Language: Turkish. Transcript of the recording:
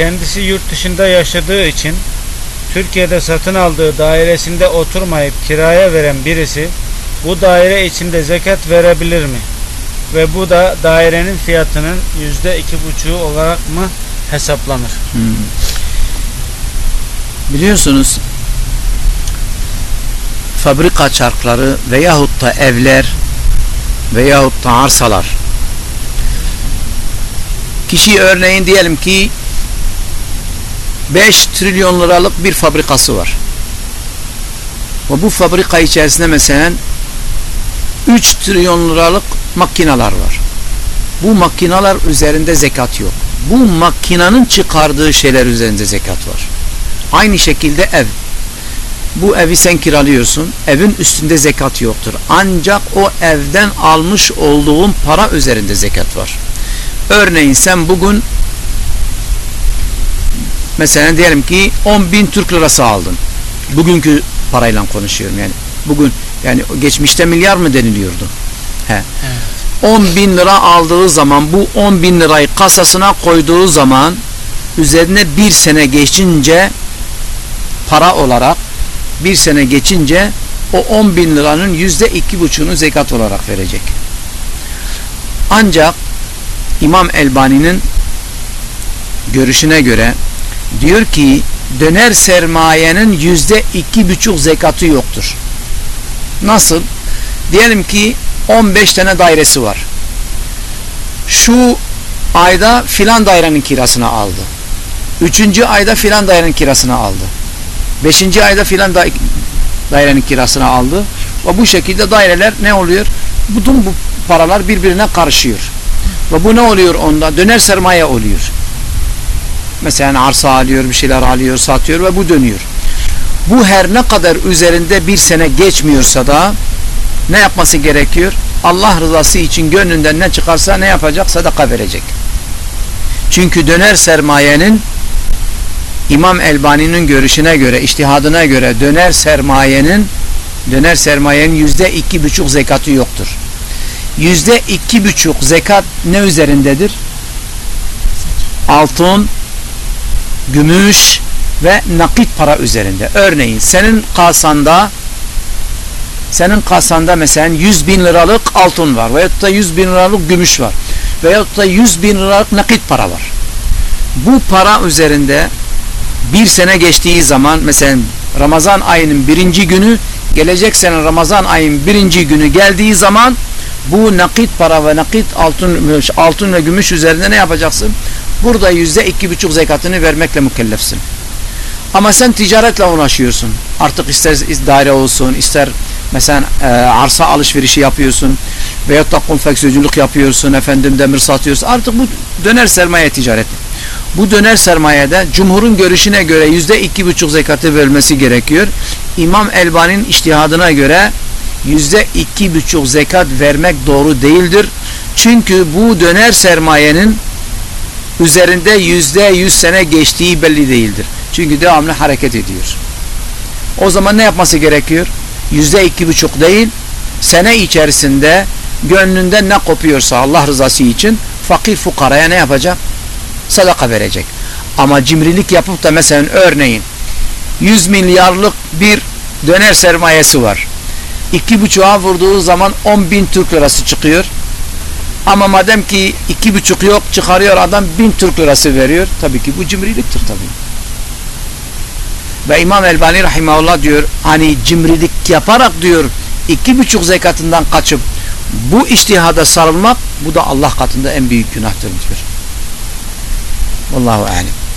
kendisi yurt dışında yaşadığı için Türkiye'de satın aldığı dairesinde oturmayıp kiraya veren birisi bu daire içinde zekat verebilir mi? Ve bu da dairenin fiyatının yüzde iki buçuğu olarak mı hesaplanır? Hmm. Biliyorsunuz fabrika çarkları veyahut da evler veyahut da arsalar kişi örneğin diyelim ki 5 trilyon liralık bir fabrikası var. Ve bu fabrika içerisinde mesela 3 trilyon liralık makineler var. Bu makineler üzerinde zekat yok. Bu makinenin çıkardığı şeyler üzerinde zekat var. Aynı şekilde ev. Bu evi sen kiralıyorsun. Evin üstünde zekat yoktur. Ancak o evden almış olduğun para üzerinde zekat var. Örneğin sen bugün mesela diyelim ki 10 bin Türk lirası aldın. Bugünkü parayla konuşuyorum yani. Bugün yani geçmişte milyar mı deniliyordu? He. Evet. 10 bin lira aldığı zaman bu 10 bin lirayı kasasına koyduğu zaman üzerine bir sene geçince para olarak bir sene geçince o 10 bin liranın yüzde iki buçuğunu zekat olarak verecek. Ancak İmam Elbani'nin görüşüne göre diyor ki döner sermayenin yüzde iki buçuk zekatı yoktur. Nasıl? Diyelim ki 15 tane dairesi var. Şu ayda filan dairenin kirasını aldı. Üçüncü ayda filan dairenin kirasını aldı. Beşinci ayda filan da dairenin kirasını aldı. Ve bu şekilde daireler ne oluyor? Bütün bu paralar birbirine karışıyor. Ve bu ne oluyor onda? Döner sermaye oluyor. Mesela arsa alıyor, bir şeyler alıyor, satıyor ve bu dönüyor. Bu her ne kadar üzerinde bir sene geçmiyorsa da ne yapması gerekiyor? Allah rızası için gönlünden ne çıkarsa ne yapacak? Sadaka verecek. Çünkü döner sermayenin İmam Elbani'nin görüşüne göre, iştihadına göre döner sermayenin döner sermayenin yüzde iki buçuk zekatı yoktur. Yüzde iki buçuk zekat ne üzerindedir? Altın, gümüş ve nakit para üzerinde. Örneğin senin kasanda senin kasanda mesela 100 bin liralık altın var veyahut da 100 bin liralık gümüş var veyahut da 100 bin liralık nakit para var. Bu para üzerinde bir sene geçtiği zaman mesela Ramazan ayının birinci günü gelecek sene Ramazan ayının birinci günü geldiği zaman bu nakit para ve nakit altın, altın ve gümüş üzerinde ne yapacaksın? Burada yüzde iki buçuk zekatını vermekle mükellefsin. Ama sen ticaretle uğraşıyorsun. Artık ister daire olsun, ister mesela e, arsa alışverişi yapıyorsun veyahut da konfeksiyonculuk yapıyorsun, efendim demir satıyorsun. Artık bu döner sermaye ticareti. Bu döner sermayede Cumhur'un görüşüne göre yüzde iki buçuk zekatı verilmesi gerekiyor. İmam Elbani'nin iştihadına göre yüzde iki buçuk zekat vermek doğru değildir. Çünkü bu döner sermayenin üzerinde yüzde yüz sene geçtiği belli değildir. Çünkü devamlı hareket ediyor. O zaman ne yapması gerekiyor? Yüzde iki buçuk değil, sene içerisinde gönlünden ne kopuyorsa Allah rızası için fakir fukaraya ne yapacak? Sadaka verecek. Ama cimrilik yapıp da mesela örneğin 100 milyarlık bir döner sermayesi var. İki buçuğa vurduğu zaman 10 bin Türk lirası çıkıyor. Ama madem ki iki buçuk yok çıkarıyor adam bin Türk lirası veriyor. Tabii ki bu cimriliktir tabii. Ve İmam Elbani Rahimahullah diyor hani cimrilik yaparak diyor iki buçuk zekatından kaçıp bu iştihada sarılmak bu da Allah katında en büyük günahtır diyor. Vallahu alem.